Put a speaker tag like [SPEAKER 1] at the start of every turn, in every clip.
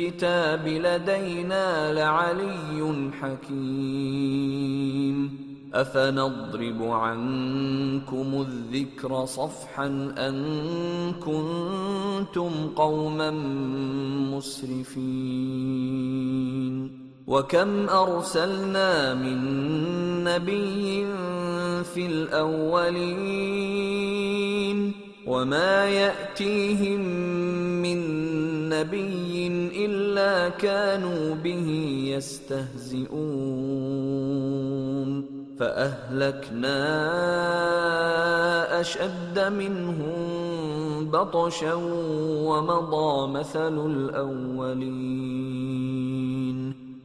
[SPEAKER 1] الكتاب لدينا لعلي حكيم افنضرب عنكم الذكر صفحا ان كنتم قوما مسرفين وكم ارسلنا من نبي في الاولين وما ياتيهم من نبي الا كانوا به يستهزئون فاهلكنا اشد منهم بطشا ومضى مثل الاولين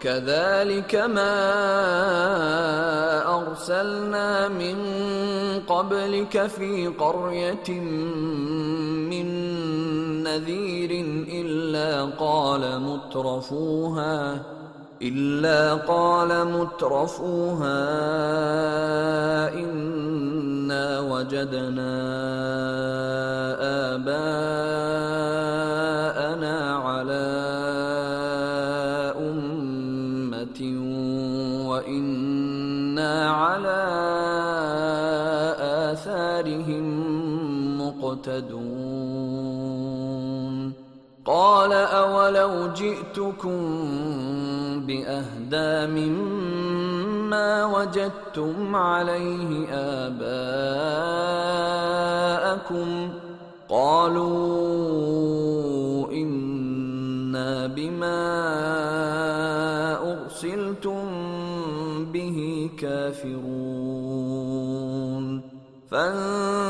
[SPEAKER 1] وكذلك ما ارسلنا من قبلك في قريه من نذير الا قال مترفوها الا قال مترفوها انا وجدنا اباءنا مهتدون قال اولو جئتكم باهدى مما وجدتم عليه اباءكم قالوا انا بما ارسلتم به كافرون فانظروا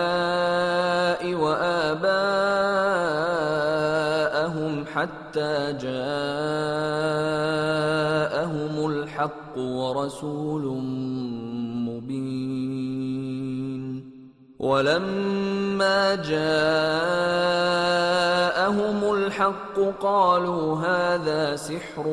[SPEAKER 1] حتى جاءهم الحق ورسول مبين ولما جاءهم الحق قالوا هذا سحر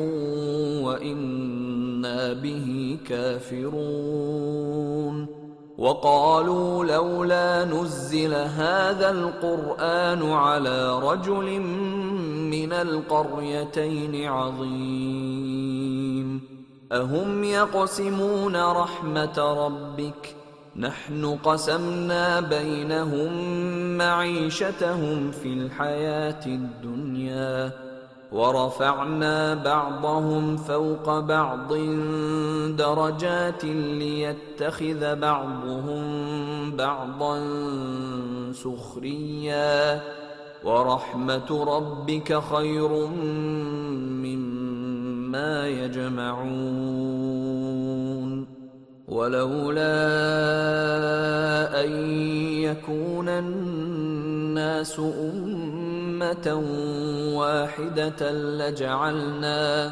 [SPEAKER 1] وانا به كافرون وقالوا لولا نزل هذا القران على رجل من القريتين عظيم اهم يقسمون رحمه ربك نحن قسمنا بينهم معيشتهم في الحياه الدنيا ورفعنا بعضهم فوق بعض درجات ليتخذ بعضهم بعضا سخريا ورحمة ربك خير مما يجمعون ولولا أن يكون الناس أمة واحدة لجعلنا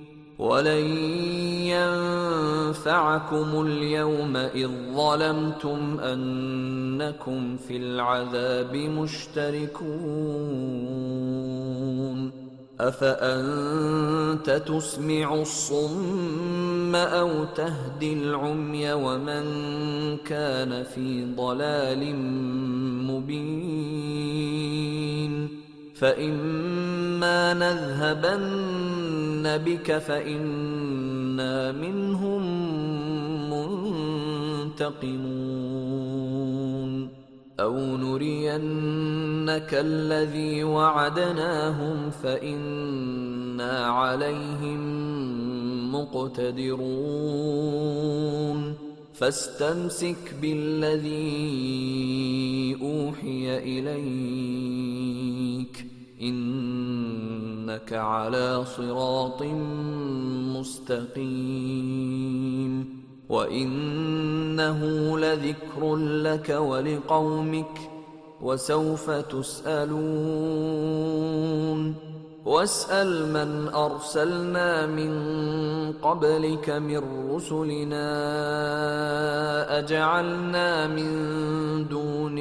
[SPEAKER 1] ولن ينفعكم اليوم اذ ظلمتم انكم في العذاب مشتركون افانت تسمع الصم او تهدي العمي ومن كان في ضلال مبين فإما نذهبن بك فإنا منهم منتقمون أو نرينك الذي وعدناهم فإنا عليهم مقتدرون فاستمسك بالذي اوحي اليك انك على صراط مستقيم وانه لذكر لك ولقومك وسوف تسالون واسال من ارسلنا من قبلك من رسلنا اجعلنا من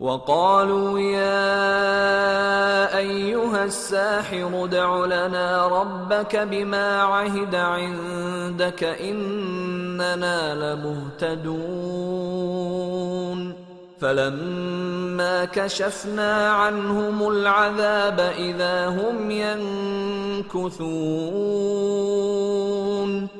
[SPEAKER 1] وقالوا يا ايها الساحر دع لنا ربك بما عهد عندك اننا لمهتدون فلما كشفنا عنهم العذاب اذا هم ينكثون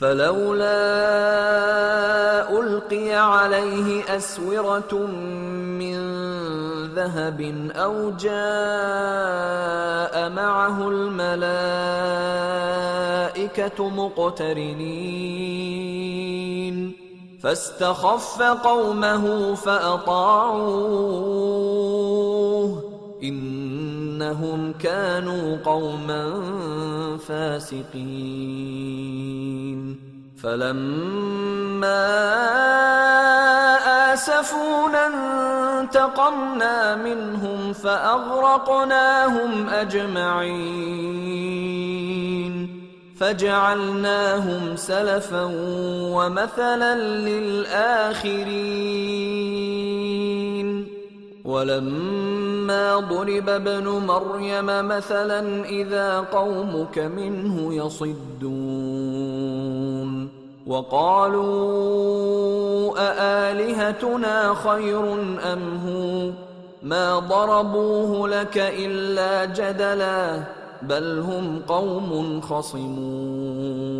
[SPEAKER 1] فلولا القي عليه اسوره من ذهب او جاء معه الملائكه مقترنين فاستخف قومه فاطاعوه انهم كانوا قوما فاسقين فلما اسفونا انتقمنا منهم فاغرقناهم اجمعين فجعلناهم سلفا ومثلا للاخرين ولما ضرب ابن مريم مثلا اذا قومك منه يصدون وقالوا االهتنا خير ام هو ما ضربوه لك الا جدلا بل هم قوم خصمون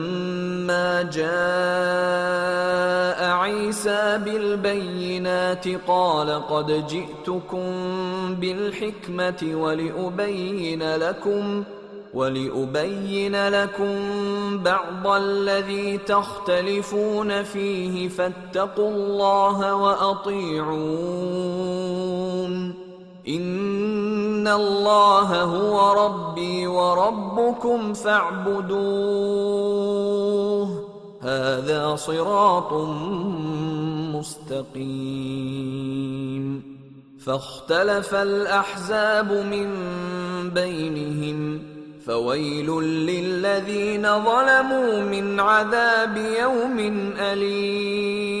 [SPEAKER 1] لما جاء عيسى بالبينات قال قد جئتكم بالحكمه ولابين لكم ولأبين لكم بعض الذي تختلفون فيه فاتقوا الله وأطيعون إن الله هو ربي وربكم فاعبدون هذا صراط مستقيم فاختلف الاحزاب من بينهم فويل للذين ظلموا من عذاب يوم اليم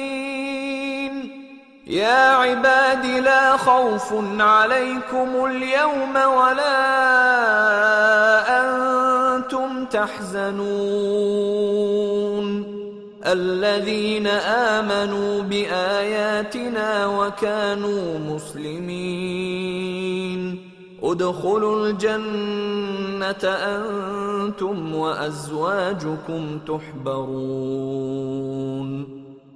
[SPEAKER 1] يا عباد لا خوف عليكم اليوم ولا انتم تحزنون الذين امنوا باياتنا وكانوا مسلمين ادخلوا الجنه انتم وازواجكم تحبرون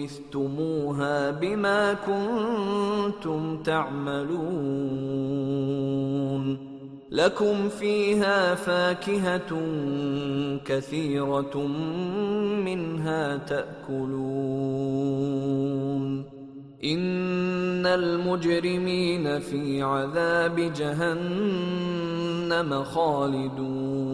[SPEAKER 1] اورثتموها بما كنتم تعملون لكم فيها فاكهه كثيره منها تاكلون ان المجرمين في عذاب جهنم خالدون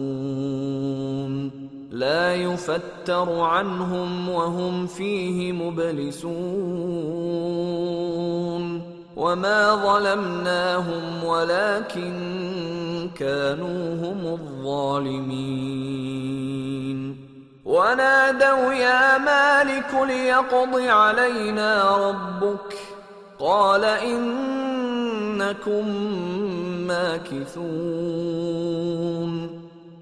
[SPEAKER 1] لا يفتر عنهم وهم فيه مبلسون وما ظلمناهم ولكن كانوا هم الظالمين ونادوا يا مالك ليقض علينا ربك قال انكم ماكثون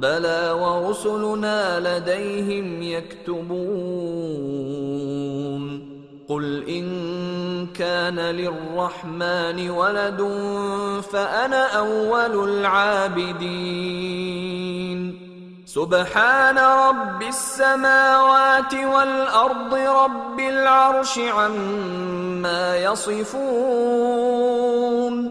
[SPEAKER 1] بلى ورسلنا لديهم يكتبون قل ان كان للرحمن ولد فانا اول العابدين سبحان رب السماوات والارض رب العرش عما يصفون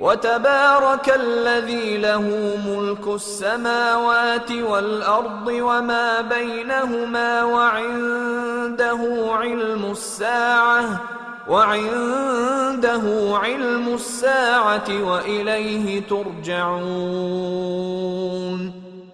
[SPEAKER 1] وتبارك الذي له ملك السماوات والارض وما بينهما وعنده علم الساعه وعنده علم الساعه واليه ترجعون